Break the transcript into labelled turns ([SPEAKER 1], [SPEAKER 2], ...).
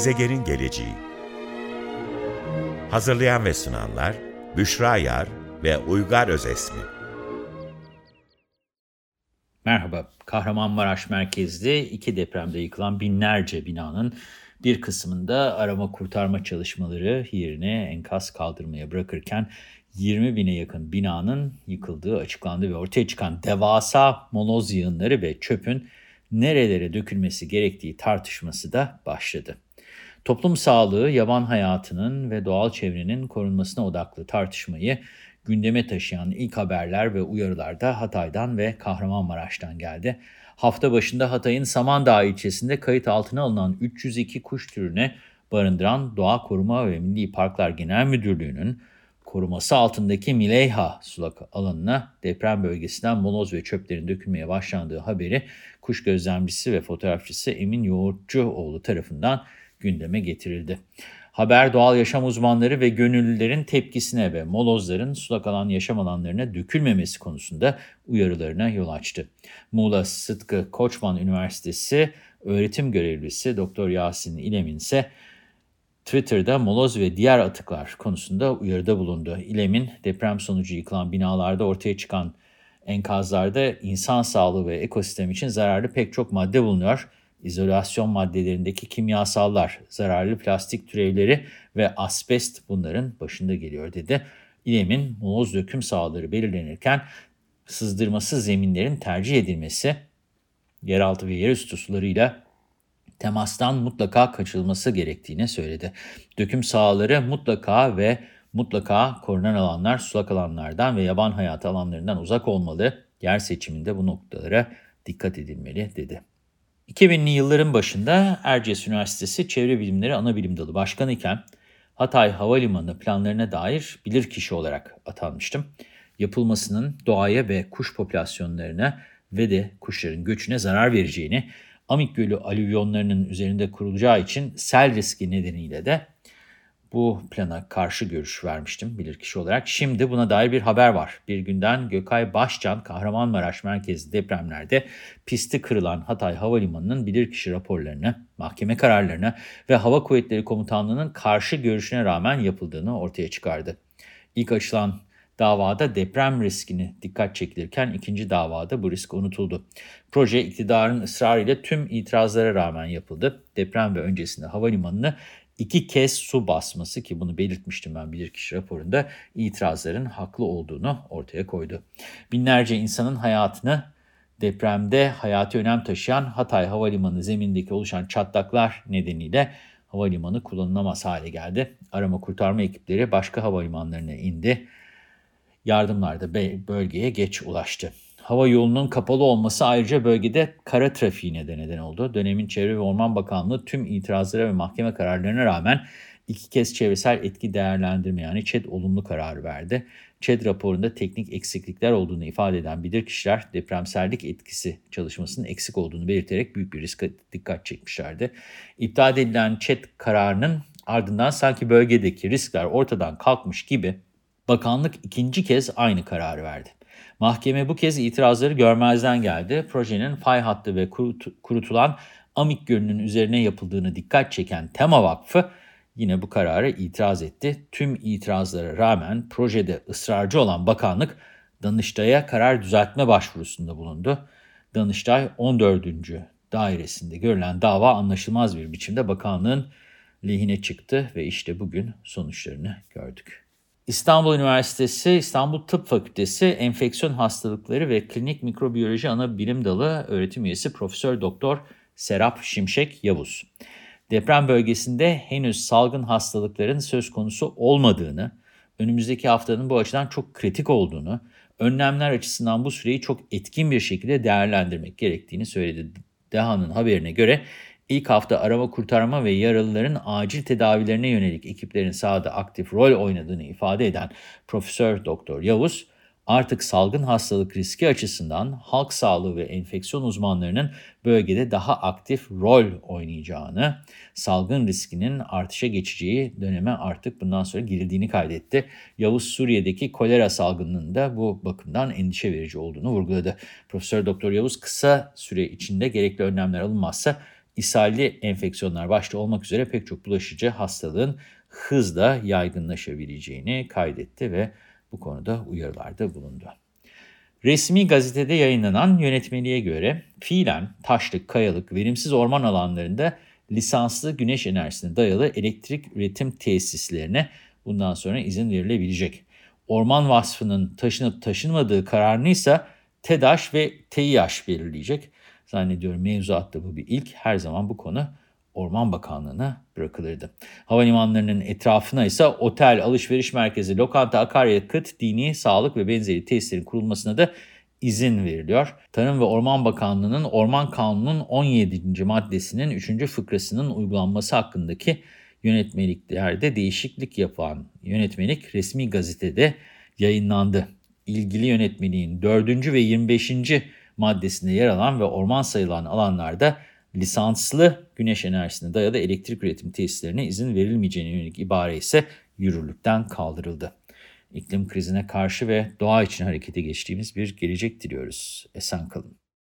[SPEAKER 1] Gezegenin geleceği Hazırlayan ve sunanlar Büşra Yar ve Uygar Özesmi
[SPEAKER 2] Merhaba, Kahramanmaraş merkezli iki depremde yıkılan binlerce binanın bir kısmında arama kurtarma çalışmaları yerine enkaz kaldırmaya bırakırken 20 bine yakın binanın yıkıldığı açıklandı ve ortaya çıkan devasa moloz yığınları ve çöpün nerelere dökülmesi gerektiği tartışması da başladı. Toplum sağlığı, yaban hayatının ve doğal çevrenin korunmasına odaklı tartışmayı gündeme taşıyan ilk haberler ve uyarılar da Hatay'dan ve Kahramanmaraş'tan geldi. Hafta başında Hatay'ın Samandağ ilçesinde kayıt altına alınan 302 kuş türüne barındıran Doğa Koruma ve Milli Parklar Genel Müdürlüğü'nün koruması altındaki Mileyha sulak alanına deprem bölgesinden moloz ve çöplerin dökülmeye başlandığı haberi kuş gözlemcisi ve fotoğrafçısı Emin Yoğurtçuoğlu tarafından gündeme getirildi. Haber doğal yaşam uzmanları ve gönüllülerin tepkisine ve molozların sulak alan yaşam alanlarına dökülmemesi konusunda uyarılarına yol açtı. Muğla Sıtkı Koçman Üniversitesi öğretim görevlisi Doktor Yasin İlemin ise Twitter'da moloz ve diğer atıklar konusunda uyarıda bulundu. İlem'in deprem sonucu yıkılan binalarda ortaya çıkan enkazlarda insan sağlığı ve ekosistem için zararlı pek çok madde bulunuyor. İzolasyon maddelerindeki kimyasallar, zararlı plastik türevleri ve asbest bunların başında geliyor dedi. İlem'in moloz döküm sahaları belirlenirken sızdırması zeminlerin tercih edilmesi, yeraltı ve yerüstü sularıyla temastan mutlaka kaçılması gerektiğini söyledi. Döküm sahaları mutlaka ve mutlaka korunan alanlar sulak alanlardan ve yaban hayatı alanlarından uzak olmalı. Yer seçiminde bu noktalara dikkat edilmeli dedi. 2000'li yılların başında Erciyes Üniversitesi Çevre Bilimleri Anabilim Dalı Başkanı iken Hatay Havalimanı planlarına dair bilirkişi olarak atanmıştım. Yapılmasının doğaya ve kuş popülasyonlarına ve de kuşların göçüne zarar vereceğini Amik Gölü alüvyonlarının üzerinde kurulacağı için sel riski nedeniyle de bu plana karşı görüş vermiştim bilirkişi olarak. Şimdi buna dair bir haber var. Bir günden Gökay Başcan, Kahramanmaraş merkezli depremlerde pisti kırılan Hatay Havalimanı'nın bilirkişi raporlarını, mahkeme kararlarını ve Hava Kuvvetleri Komutanlığı'nın karşı görüşüne rağmen yapıldığını ortaya çıkardı. İlk açılan davada deprem riskini dikkat çekilirken ikinci davada bu risk unutuldu. Proje iktidarın ısrarıyla tüm itirazlara rağmen yapıldı. Deprem ve öncesinde havalimanını iki kez su basması ki bunu belirtmiştim ben bilirkişi raporunda itirazların haklı olduğunu ortaya koydu. Binlerce insanın hayatını depremde hayati önem taşıyan Hatay Havalimanı zemindeki oluşan çatlaklar nedeniyle havalimanı kullanılamaz hale geldi. Arama kurtarma ekipleri başka havalimanlarına indi yardımlar da bölgeye geç ulaştı. Hava yolunun kapalı olması ayrıca bölgede kara trafiğine de neden oldu. Dönemin Çevre ve Orman Bakanlığı tüm itirazlara ve mahkeme kararlarına rağmen iki kez çevresel etki değerlendirme yani ÇED olumlu kararı verdi. ÇED raporunda teknik eksiklikler olduğunu ifade eden bilirkişiler depremsellik etkisi çalışmasının eksik olduğunu belirterek büyük bir riske dikkat çekmişlerdi. İptal edilen ÇED kararının ardından sanki bölgedeki riskler ortadan kalkmış gibi Bakanlık ikinci kez aynı kararı verdi. Mahkeme bu kez itirazları görmezden geldi. Projenin fay hattı ve kurutulan Amik Gölü'nün üzerine yapıldığını dikkat çeken Tema Vakfı yine bu kararı itiraz etti. Tüm itirazlara rağmen projede ısrarcı olan bakanlık Danıştay'a karar düzeltme başvurusunda bulundu. Danıştay 14. dairesinde görülen dava anlaşılmaz bir biçimde bakanlığın lehine çıktı ve işte bugün sonuçlarını gördük. İstanbul Üniversitesi İstanbul Tıp Fakültesi Enfeksiyon Hastalıkları ve Klinik Mikrobiyoloji Ana Bilim Dalı öğretim üyesi Profesör Doktor Serap Şimşek Yavuz. Deprem bölgesinde henüz salgın hastalıkların söz konusu olmadığını, önümüzdeki haftanın bu açıdan çok kritik olduğunu, önlemler açısından bu süreyi çok etkin bir şekilde değerlendirmek gerektiğini söyledi. DEHA'nın haberine göre İlk hafta arama kurtarma ve yaralıların acil tedavilerine yönelik ekiplerin sahada aktif rol oynadığını ifade eden Profesör Doktor Yavuz, artık salgın hastalık riski açısından halk sağlığı ve enfeksiyon uzmanlarının bölgede daha aktif rol oynayacağını, salgın riskinin artışa geçeceği döneme artık bundan sonra girildiğini kaydetti. Yavuz Suriye'deki kolera salgınının da bu bakımdan endişe verici olduğunu vurguladı. Profesör Doktor Yavuz kısa süre içinde gerekli önlemler alınmazsa ishalli enfeksiyonlar başta olmak üzere pek çok bulaşıcı hastalığın hızla yaygınlaşabileceğini kaydetti ve bu konuda uyarılarda bulundu. Resmi gazetede yayınlanan yönetmeliğe göre fiilen taşlık, kayalık, verimsiz orman alanlarında lisanslı güneş enerjisine dayalı elektrik üretim tesislerine bundan sonra izin verilebilecek. Orman vasfının taşınıp taşınmadığı kararını ise TEDAŞ ve TEİAŞ belirleyecek. Zannediyorum mevzuatta bu bir ilk. Her zaman bu konu Orman Bakanlığı'na bırakılırdı. Havalimanlarının etrafına ise otel, alışveriş merkezi, lokanta, akaryakıt, dini, sağlık ve benzeri tesislerin kurulmasına da izin veriliyor. Tarım ve Orman Bakanlığı'nın Orman Kanunu'nun 17. maddesinin 3. fıkrasının uygulanması hakkındaki yönetmeliklerde değişiklik yapan yönetmelik resmi gazetede yayınlandı. İlgili yönetmeliğin 4. ve 25. maddesinde yer alan ve orman sayılan alanlarda lisanslı güneş enerjisine dayalı elektrik üretim tesislerine izin verilmeyeceğine yönelik ibare ise yürürlükten kaldırıldı. İklim krizine karşı ve doğa için harekete geçtiğimiz bir gelecek diliyoruz. Esen kalın.